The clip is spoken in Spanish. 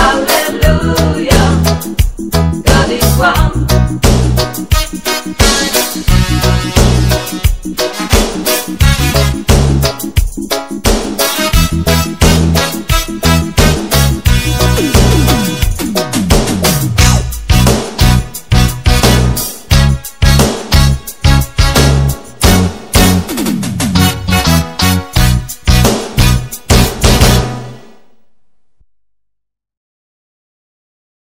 Hallelujah.